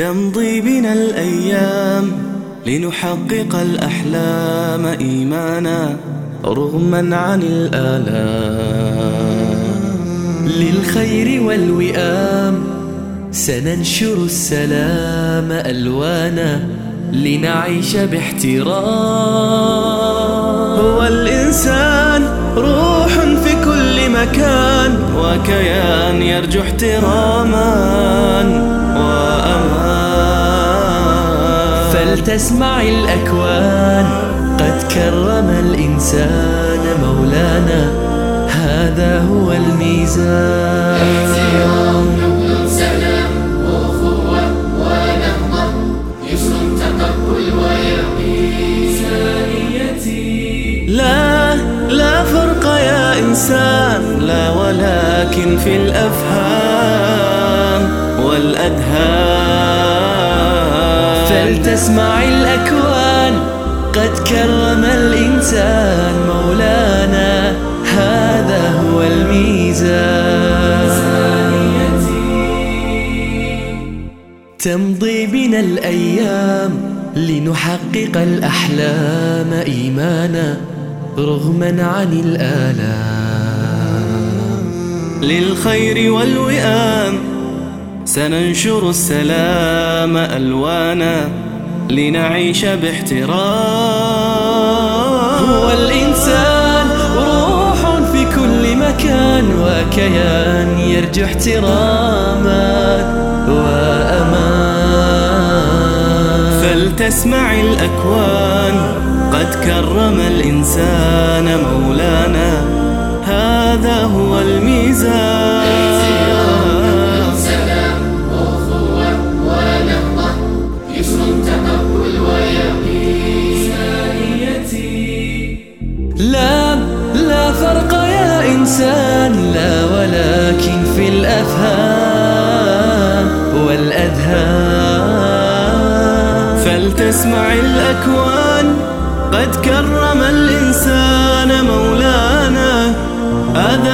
تمضي بنا الأيام لنحقق الأحلام إيمانا رغما عن الآلام. للخير والوئام سننشر السلام ألوانا لنعيش باحترام. هو الإنسان روح في كل مكان وكيان يرجو احتراما. وأمان فلتسمع الأكوان. قد كرم الإنسان مولانا. هذا هو الميزان. لا لا فرق يا إنسان. لا ولكن في الأفهام والأذهان فلتسمع الأكوان قد كرم الإنسان مولانا. هذا هو الميزان. تمضي بنا الأيام لنحقق الأحلام إيمانا رغما عن الآلام. للخير والوئام سننشر السلام ألوانا لنعيش باحترام. هو الإنسان روح في كل مكان وكيان يرجو احتراما وأمان. فلتسمع الأكوان قد كرم الإنسان مولانا. هذا هو الميزان فلتسمع الأكوان قد كرم الإنسان مولانا. هذا